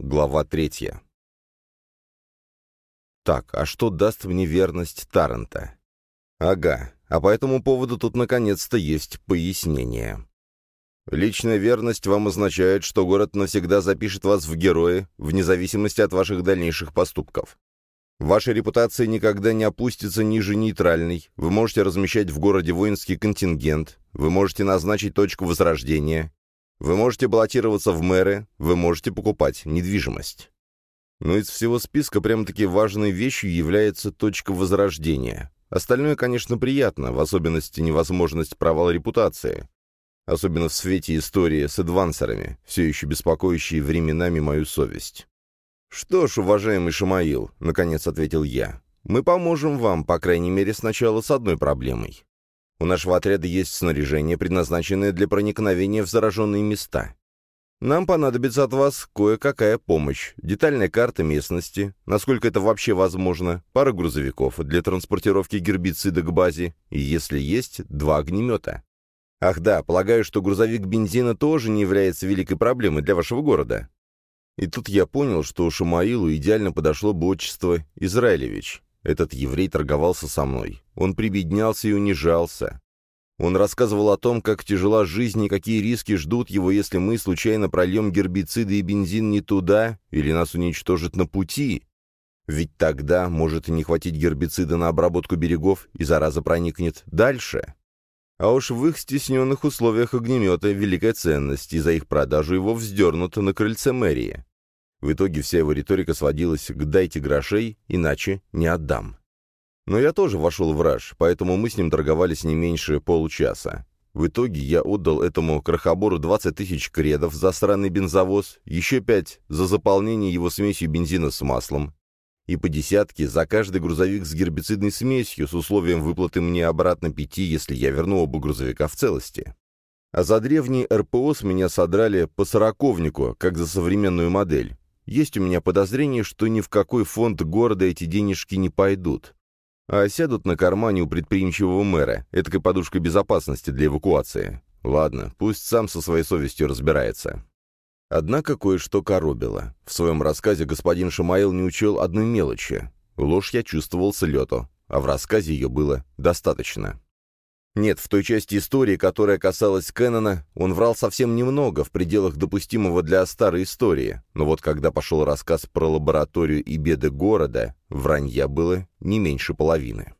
Глава третья. Так, а что даст мне верность Таррента? Ага, а по этому поводу тут наконец-то есть пояснение. Личная верность вам означает, что город навсегда запишет вас в герои, вне зависимости от ваших дальнейших поступков. Ваша репутация никогда не опустится ниже нейтральной, вы можете размещать в городе воинский контингент, вы можете назначить точку возрождения, вы можете баллотироваться в мэры, вы можете покупать недвижимость. Но из всего списка прямо-таки важной вещью является точка возрождения. Остальное, конечно, приятно, в особенности невозможность провала репутации. Особенно в свете истории с адвансерами, все еще беспокоящие временами мою совесть. «Что ж, уважаемый Шамаил», — наконец ответил я, — «мы поможем вам, по крайней мере, сначала с одной проблемой. У нашего отряда есть снаряжение, предназначенное для проникновения в зараженные места. Нам понадобится от вас кое-какая помощь, детальная карта местности, насколько это вообще возможно, пара грузовиков для транспортировки гербицида к базе и, если есть, два огнемета. Ах да, полагаю, что грузовик бензина тоже не является великой проблемой для вашего города. И тут я понял, что Шамаилу идеально подошло бы отчество Израилевич. Этот еврей торговался со мной. Он прибеднялся и унижался. Он рассказывал о том, как тяжела жизнь и какие риски ждут его, если мы случайно прольем гербициды и бензин не туда, или нас уничтожат на пути. Ведь тогда может не хватить гербицида на обработку берегов, и зараза проникнет дальше. А уж в их стесненных условиях огнемета великая ценность, и за их продажу его вздернут на крыльце мэрии. В итоге вся его риторика сводилась к «дайте грошей, иначе не отдам». Но я тоже вошел в раж, поэтому мы с ним торговались не меньше получаса. В итоге я отдал этому крохобору 20 тысяч кредов за сраный бензовоз, еще пять за заполнение его смесью бензина с маслом, и по десятке за каждый грузовик с гербицидной смесью с условием выплаты мне обратно пяти, если я верну оба грузовика в целости. А за древний РПО с меня содрали по сороковнику, как за современную модель. Есть у меня подозрение, что ни в какой фонд города эти денежки не пойдут, а сядут на кармане у предприимчивого мэра, этакой подушкой безопасности для эвакуации. Ладно, пусть сам со своей совестью разбирается. Однако кое-что коробило. В своем рассказе господин Шамаил не учел одной мелочи. Ложь я чувствовал с лету, а в рассказе ее было достаточно. Нет, в той части истории, которая касалась Кэннона, он врал совсем немного, в пределах допустимого для старой истории. Но вот когда пошел рассказ про лабораторию и беды города, вранья было не меньше половины.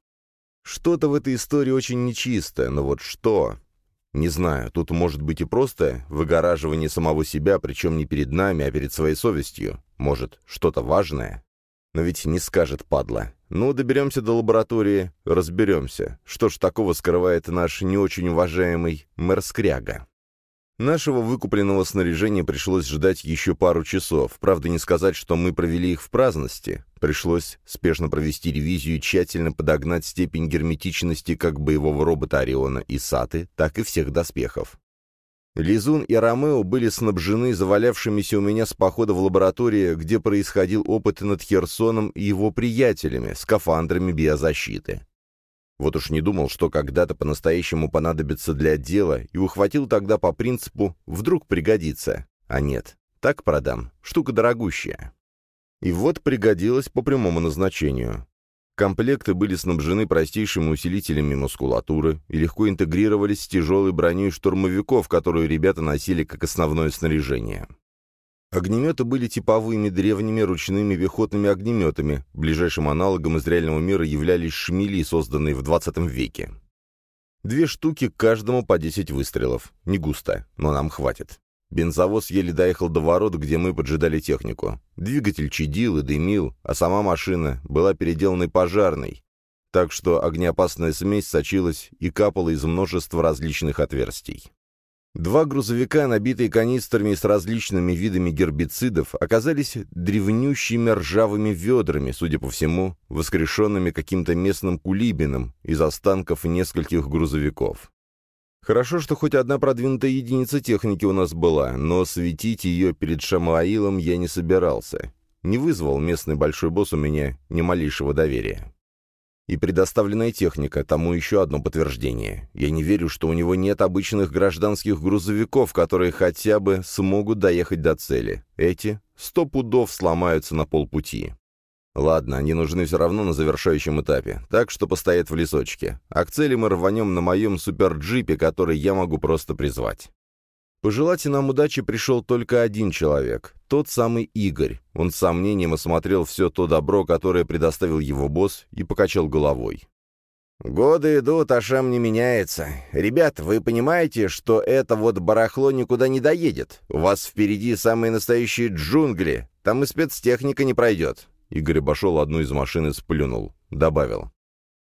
Что-то в этой истории очень нечисто, но вот что... Не знаю, тут может быть и просто выгораживание самого себя, причем не перед нами, а перед своей совестью. Может, что-то важное? Но ведь не скажет, падла. Ну, доберемся до лаборатории, разберемся. Что ж такого скрывает наш не очень уважаемый мэр Скряга? Нашего выкупленного снаряжения пришлось ждать еще пару часов. Правда, не сказать, что мы провели их в праздности. Пришлось спешно провести ревизию и тщательно подогнать степень герметичности как боевого робота Ориона и Саты, так и всех доспехов. Лизун и Ромео были снабжены завалявшимися у меня с похода в лаборатории, где происходил опыт над Херсоном и его приятелями, скафандрами биозащиты. Вот уж не думал, что когда-то по-настоящему понадобится для дела, и ухватил тогда по принципу «вдруг пригодится». А нет, так продам, штука дорогущая. И вот пригодилась по прямому назначению. Комплекты были снабжены простейшими усилителями мускулатуры и легко интегрировались с тяжелой броней штурмовиков, которую ребята носили как основное снаряжение. Огнеметы были типовыми древними ручными пехотными огнеметами, ближайшим аналогом из реального мира являлись шмели, созданные в 20 веке. Две штуки каждому по 10 выстрелов. Не густо, но нам хватит. Бензовоз еле доехал до ворот, где мы поджидали технику. Двигатель чадил и дымил, а сама машина была переделанной пожарной, так что огнеопасная смесь сочилась и капала из множества различных отверстий. Два грузовика, набитые канистрами с различными видами гербицидов, оказались древнющими ржавыми ведрами, судя по всему, воскрешенными каким-то местным кулибином из останков нескольких грузовиков. Хорошо, что хоть одна продвинутая единица техники у нас была, но светить ее перед Шамаилом я не собирался. Не вызвал местный большой босс у меня ни малейшего доверия. И предоставленная техника тому еще одно подтверждение. Я не верю, что у него нет обычных гражданских грузовиков, которые хотя бы смогут доехать до цели. Эти сто пудов сломаются на полпути. Ладно, они нужны все равно на завершающем этапе, так что постоят в лесочке. А к цели мы рванем на моем суперджипе, который я могу просто призвать. Пожелать нам удачи пришел только один человек, тот самый Игорь. Он с сомнением осмотрел все то добро, которое предоставил его босс, и покачал головой. «Годы идут, а шам не меняется. Ребят, вы понимаете, что это вот барахло никуда не доедет? У вас впереди самые настоящие джунгли. Там и спецтехника не пройдет». Игорь обошел одну из машин и сплюнул. Добавил.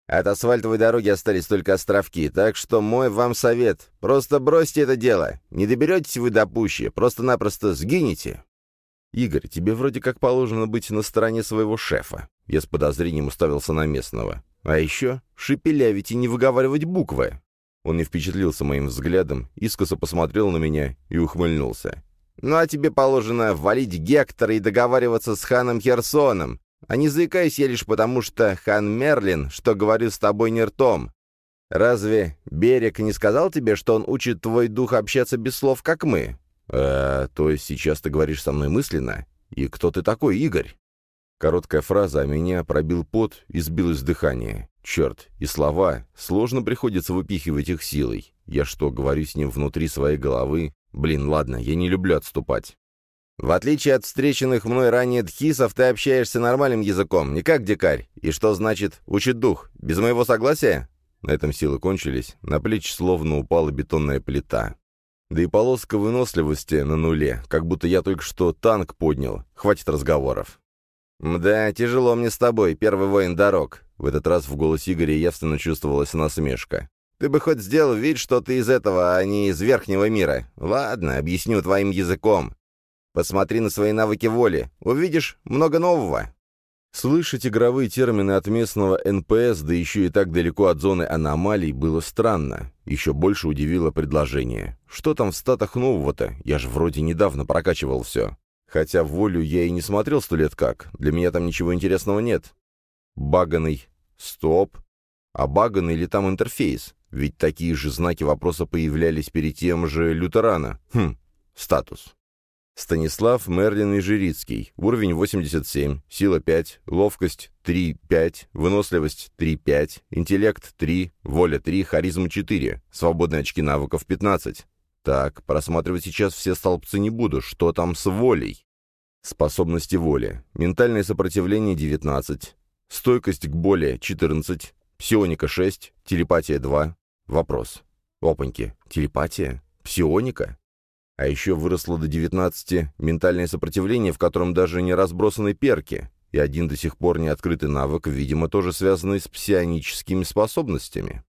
От асфальтовой дороги остались только островки, так что мой вам совет — просто бросьте это дело. Не доберетесь вы до пущи, просто-напросто сгинете. «Игорь, тебе вроде как положено быть на стороне своего шефа». Я с подозрением уставился на местного. «А еще шепелявить и не выговаривать буквы». Он не впечатлился моим взглядом, искоса посмотрел на меня и ухмыльнулся. «Ну а тебе положено валить Гектора и договариваться с ханом Херсоном, а не заикаюсь я лишь потому, что хан Мерлин, что говорю с тобой не ртом. Разве Берег не сказал тебе, что он учит твой дух общаться без слов, как мы? Э, то есть сейчас ты говоришь со мной мысленно? И кто ты такой, Игорь? Короткая фраза, а меня пробил пот и сбилось дыхание. Черт, и слова. Сложно приходится выпихивать их силой. Я что, говорю с ним внутри своей головы? Блин, ладно, я не люблю отступать. В отличие от встреченных мной ранее дхисов, ты общаешься нормальным языком, не как дикарь. И что значит «учит дух»? Без моего согласия?» На этом силы кончились, на плечи словно упала бетонная плита. Да и полоска выносливости на нуле, как будто я только что танк поднял. Хватит разговоров. «Да, тяжело мне с тобой, первый воин дорог». В этот раз в голосе Игоря явственно чувствовалась насмешка. «Ты бы хоть сделал вид, что ты из этого, а не из верхнего мира. Ладно, объясню твоим языком. Посмотри на свои навыки воли. Увидишь много нового». Слышать игровые термины от местного НПС, да еще и так далеко от зоны аномалий, было странно. Еще больше удивило предложение. Что там в статах нового-то? Я же вроде недавно прокачивал все. Хотя волю я и не смотрел сто лет как. Для меня там ничего интересного нет. Баганый. Стоп. А баганый ли там интерфейс? Ведь такие же знаки вопроса появлялись перед тем же лютерана. Хм, статус. Станислав Мерлин и Жирицкий. Уровень 87, сила 5, ловкость 3-5, выносливость 3-5, интеллект 3, воля 3, харизма 4, свободные очки навыков 15. Так, просматривать сейчас все столбцы не буду. Что там с волей? Способности воли. Ментальное сопротивление 19, стойкость к боли 14, псионика 6, телепатия 2. Вопрос. Опаньки, телепатия? Псионика? А еще выросло до 19 ментальное сопротивление, в котором даже не разбросаны перки, и один до сих пор не открытый навык, видимо, тоже связанный с псионическими способностями.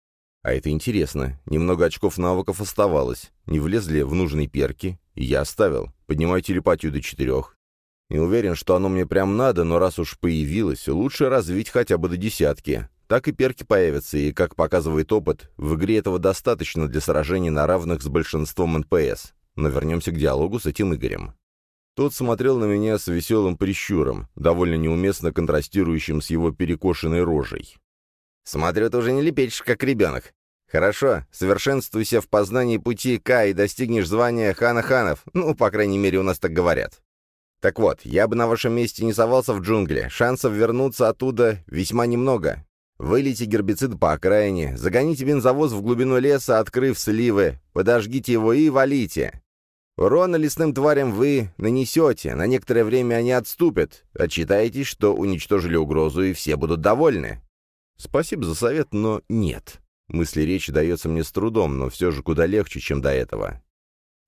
А это интересно. Немного очков навыков оставалось. Не влезли в нужные перки, и я оставил. Поднимаю телепатию до четырех. Не уверен, что оно мне прям надо, но раз уж появилось, лучше развить хотя бы до десятки. Так и перки появятся, и, как показывает опыт, в игре этого достаточно для сражений на равных с большинством НПС. Но вернемся к диалогу с этим Игорем. Тот смотрел на меня с веселым прищуром, довольно неуместно контрастирующим с его перекошенной рожей. «Смотрю, ты уже не лепечешь, как ребенок. Хорошо, совершенствуйся в познании пути К и достигнешь звания Хана Ханов. Ну, по крайней мере, у нас так говорят. Так вот, я бы на вашем месте не совался в джунгли. Шансов вернуться оттуда весьма немного. Вылейте гербицид по окраине, загоните бензовоз в глубину леса, открыв сливы, подожгите его и валите. Урона лесным тварям вы нанесете, на некоторое время они отступят. Отчитаетесь, что уничтожили угрозу, и все будут довольны. Спасибо за совет, но нет. Мысли речи дается мне с трудом, но все же куда легче, чем до этого.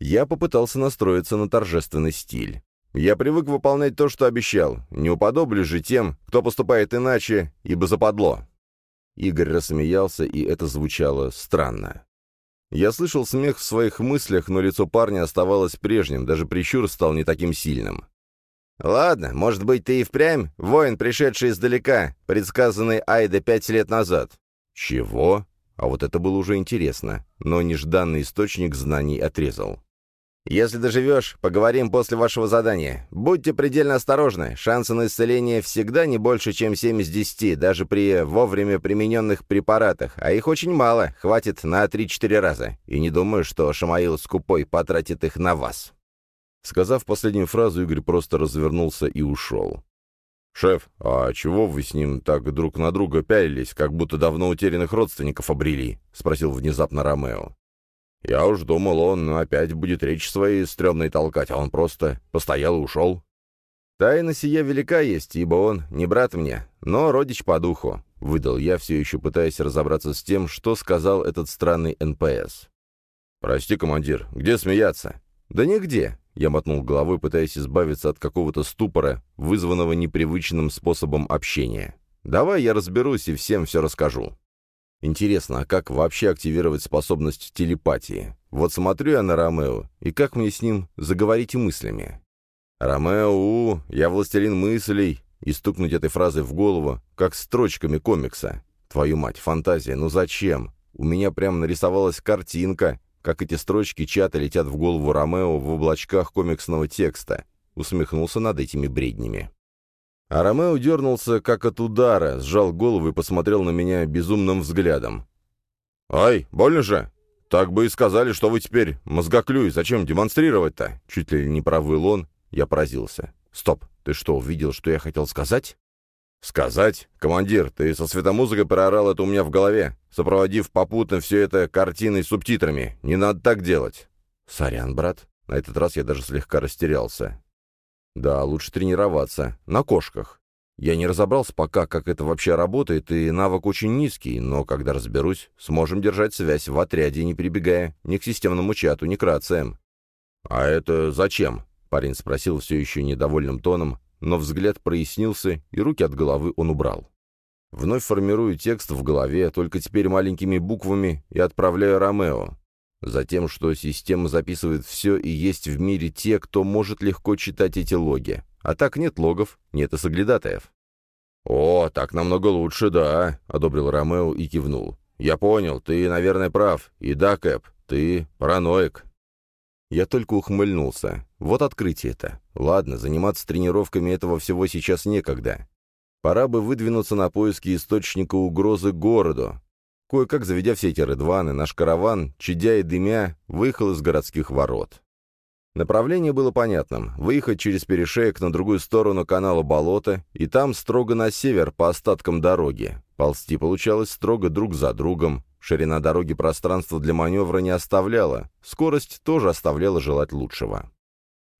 Я попытался настроиться на торжественный стиль. Я привык выполнять то, что обещал. Не уподоблюсь же тем, кто поступает иначе, ибо западло. Игорь рассмеялся, и это звучало странно. Я слышал смех в своих мыслях, но лицо парня оставалось прежним, даже прищур стал не таким сильным. «Ладно, может быть, ты и впрямь воин, пришедший издалека, предсказанный Айда пять лет назад». «Чего?» А вот это было уже интересно, но нежданный источник знаний отрезал. Если доживешь, поговорим после вашего задания. Будьте предельно осторожны. Шансы на исцеление всегда не больше, чем 7 из 10, даже при вовремя примененных препаратах, а их очень мало, хватит на 3-4 раза. И не думаю, что Шамаил Скупой потратит их на вас». Сказав последнюю фразу, Игорь просто развернулся и ушел. «Шеф, а чего вы с ним так друг на друга пялились, как будто давно утерянных родственников обрели?» — спросил внезапно Ромео. Я уж думал, он опять будет речь своей стрёмной толкать, а он просто постоял и ушел. Тайна сия велика есть, ибо он не брат мне, но родич по духу, — выдал я, все еще пытаясь разобраться с тем, что сказал этот странный НПС. «Прости, командир, где смеяться?» «Да нигде», — я мотнул головой, пытаясь избавиться от какого-то ступора, вызванного непривычным способом общения. «Давай я разберусь и всем все расскажу». Интересно, а как вообще активировать способность телепатии? Вот смотрю я на Ромео, и как мне с ним заговорить мыслями? «Ромео, у, я властелин мыслей», и стукнуть этой фразой в голову, как строчками комикса. Твою мать, фантазия, ну зачем? У меня прям нарисовалась картинка, как эти строчки чата летят в голову Ромео в облачках комиксного текста. Усмехнулся над этими бреднями. А Ромео дернулся, как от удара, сжал голову и посмотрел на меня безумным взглядом. «Ай, больно же! Так бы и сказали, что вы теперь мозгоклюй, зачем демонстрировать-то?» Чуть ли не провыл он, я поразился. «Стоп, ты что, увидел, что я хотел сказать?» «Сказать? Командир, ты со светомузыкой проорал это у меня в голове, сопроводив попутно все это картиной с субтитрами. Не надо так делать». «Сорян, брат». На этот раз я даже слегка растерялся. Да, лучше тренироваться. На кошках. Я не разобрался пока, как это вообще работает, и навык очень низкий, но когда разберусь, сможем держать связь в отряде, не прибегая ни к системному чату, ни к рациям. «А это зачем?» — парень спросил все еще недовольным тоном, но взгляд прояснился, и руки от головы он убрал. Вновь формирую текст в голове, только теперь маленькими буквами, и отправляю Ромео. Затем, что система записывает все и есть в мире те, кто может легко читать эти логи. А так нет логов, нет и соглядатаев. «О, так намного лучше, да», — одобрил Ромео и кивнул. «Я понял, ты, наверное, прав. И да, Кэп, ты параноик». Я только ухмыльнулся. Вот открытие это. Ладно, заниматься тренировками этого всего сейчас некогда. Пора бы выдвинуться на поиски источника угрозы городу. Кое-как заведя все эти рыдваны, наш караван, чадя и дымя, выехал из городских ворот. Направление было понятным — выехать через перешеек на другую сторону канала болота, и там строго на север, по остаткам дороги. Ползти получалось строго друг за другом, ширина дороги пространства для маневра не оставляла, скорость тоже оставляла желать лучшего.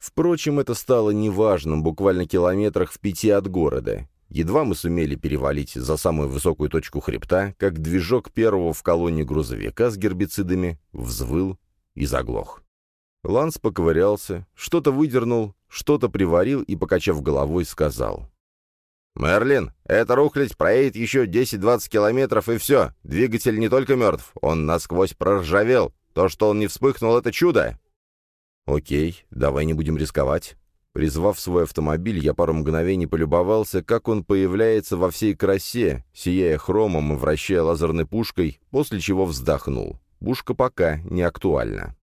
Впрочем, это стало неважным буквально километрах в пяти от города. Едва мы сумели перевалить за самую высокую точку хребта, как движок первого в колонне грузовика с гербицидами взвыл и заглох. Ланс поковырялся, что-то выдернул, что-то приварил и, покачав головой, сказал. «Мерлин, эта рухлядь проедет еще 10-20 километров, и все. Двигатель не только мертв, он насквозь проржавел. То, что он не вспыхнул, — это чудо!» «Окей, давай не будем рисковать. Призвав свой автомобиль, я пару мгновений полюбовался, как он появляется во всей красе, сияя хромом и вращая лазерной пушкой, после чего вздохнул. Пушка пока не актуальна.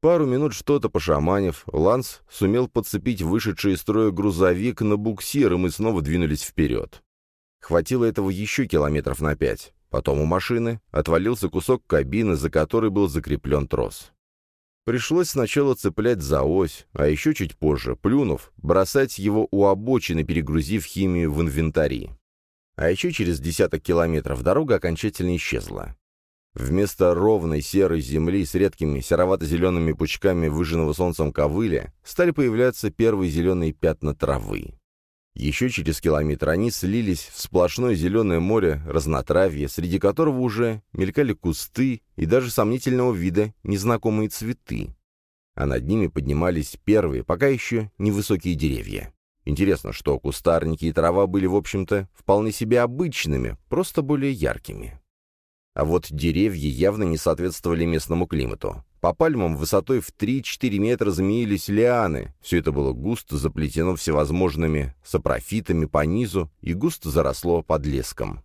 Пару минут что-то пошаманив, Ланс сумел подцепить вышедший из строя грузовик на буксир, и мы снова двинулись вперед. Хватило этого еще километров на пять. Потом у машины отвалился кусок кабины, за которой был закреплен трос. Пришлось сначала цеплять за ось, а еще чуть позже, плюнув, бросать его у обочины, перегрузив химию в инвентари. А еще через десяток километров дорога окончательно исчезла. Вместо ровной серой земли с редкими серовато-зелеными пучками выжженного солнцем ковыля стали появляться первые зеленые пятна травы. Еще через километр они слились в сплошное зеленое море разнотравья, среди которого уже мелькали кусты и даже сомнительного вида незнакомые цветы. А над ними поднимались первые, пока еще невысокие деревья. Интересно, что кустарники и трава были, в общем-то, вполне себе обычными, просто более яркими. А вот деревья явно не соответствовали местному климату. По пальмам высотой в 3-4 метра змеились лианы. Все это было густо заплетено всевозможными сапрофитами по низу и густо заросло подлеском.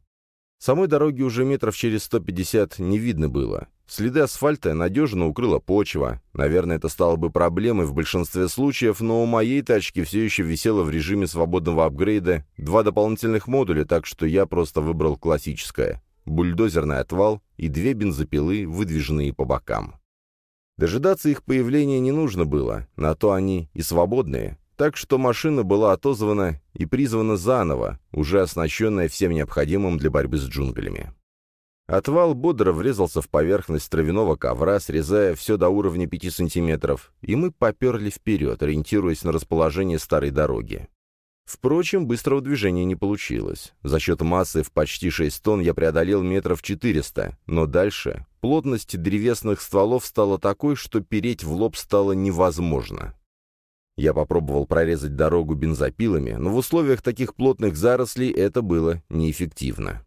Самой дороги уже метров через 150 не видно было. Следы асфальта надежно укрыла почва. Наверное, это стало бы проблемой в большинстве случаев, но у моей тачки все еще висело в режиме свободного апгрейда два дополнительных модуля, так что я просто выбрал классическое. Бульдозерный отвал и две бензопилы, выдвижные по бокам. Дожидаться их появления не нужно было, на то они и свободные. Так что машина была отозвана и призвана заново, уже оснащенная всем необходимым для борьбы с джунглями. Отвал бодро врезался в поверхность травяного ковра, срезая все до уровня 5 сантиметров, и мы поперли вперед, ориентируясь на расположение старой дороги. Впрочем, быстрого движения не получилось. За счет массы в почти 6 тонн я преодолел метров 400, но дальше плотность древесных стволов стала такой, что переть в лоб стало невозможно. Я попробовал прорезать дорогу бензопилами, но в условиях таких плотных зарослей это было неэффективно.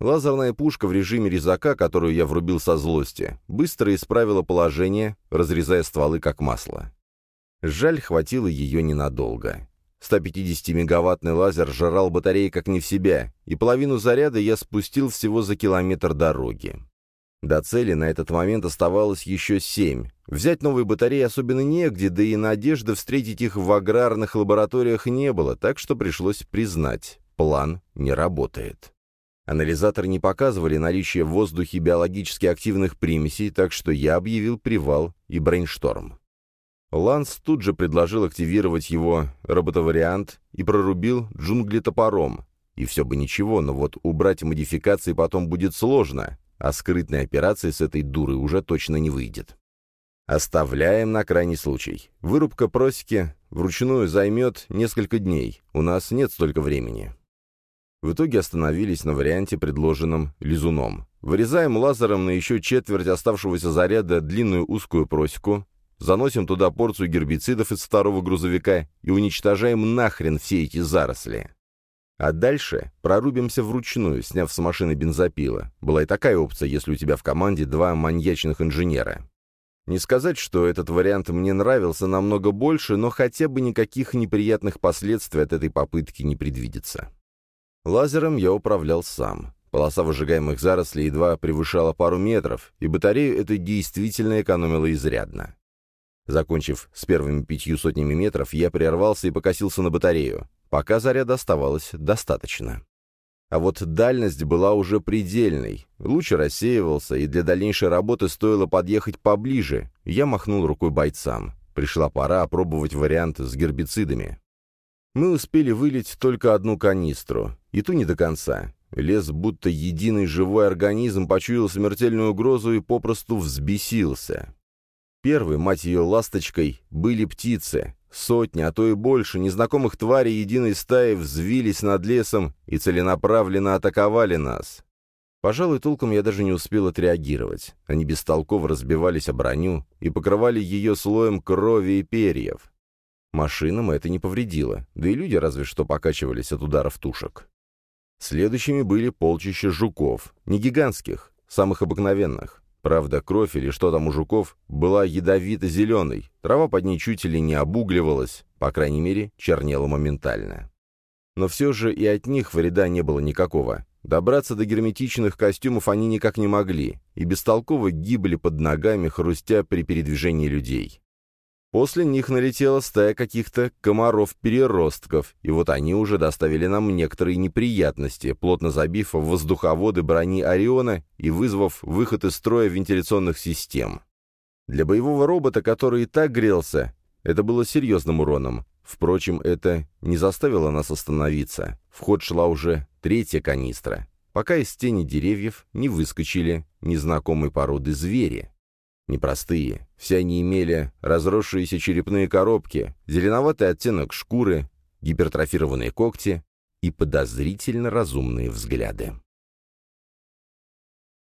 Лазерная пушка в режиме резака, которую я врубил со злости, быстро исправила положение, разрезая стволы как масло. Жаль, хватило ее ненадолго. 150-мегаваттный лазер жрал батареи как не в себя, и половину заряда я спустил всего за километр дороги. До цели на этот момент оставалось еще семь. Взять новые батареи особенно негде, да и надежды встретить их в аграрных лабораториях не было, так что пришлось признать, план не работает. Анализаторы не показывали наличие в воздухе биологически активных примесей, так что я объявил привал и брейншторм. Ланс тут же предложил активировать его роботовариант и прорубил джунгли топором. И все бы ничего, но вот убрать модификации потом будет сложно, а скрытной операции с этой дурой уже точно не выйдет. Оставляем на крайний случай. Вырубка просеки вручную займет несколько дней. У нас нет столько времени. В итоге остановились на варианте, предложенном лизуном. Вырезаем лазером на еще четверть оставшегося заряда длинную узкую просеку, заносим туда порцию гербицидов из второго грузовика и уничтожаем нахрен все эти заросли. А дальше прорубимся вручную, сняв с машины бензопила. Была и такая опция, если у тебя в команде два маньячных инженера. Не сказать, что этот вариант мне нравился намного больше, но хотя бы никаких неприятных последствий от этой попытки не предвидится. Лазером я управлял сам. Полоса выжигаемых зарослей едва превышала пару метров, и батарею это действительно экономило изрядно. Закончив с первыми пятью сотнями метров, я прервался и покосился на батарею. Пока заряда оставалось достаточно. А вот дальность была уже предельной. Луч рассеивался, и для дальнейшей работы стоило подъехать поближе. Я махнул рукой бойцам. Пришла пора опробовать вариант с гербицидами. Мы успели вылить только одну канистру, и ту не до конца. Лес, будто единый живой организм, почуял смертельную угрозу и попросту взбесился. Первой, мать ее, ласточкой, были птицы. Сотни, а то и больше, незнакомых тварей единой стаи взвились над лесом и целенаправленно атаковали нас. Пожалуй, толком я даже не успел отреагировать. Они бестолково разбивались о броню и покрывали ее слоем крови и перьев. Машинам это не повредило, да и люди разве что покачивались от ударов тушек. Следующими были полчища жуков, не гигантских, самых обыкновенных. Правда, кровь или что там у жуков была ядовито-зеленой, трава под ней чуть ли не обугливалась, по крайней мере, чернела моментально. Но все же и от них вреда не было никакого. Добраться до герметичных костюмов они никак не могли, и бестолково гибли под ногами, хрустя при передвижении людей. После них налетела стая каких-то комаров-переростков, и вот они уже доставили нам некоторые неприятности, плотно забив воздуховоды брони Ориона и вызвав выход из строя вентиляционных систем. Для боевого робота, который и так грелся, это было серьезным уроном. Впрочем, это не заставило нас остановиться. В ход шла уже третья канистра, пока из тени деревьев не выскочили незнакомой породы звери. Непростые. Все они имели разросшиеся черепные коробки, зеленоватый оттенок шкуры, гипертрофированные когти и подозрительно разумные взгляды.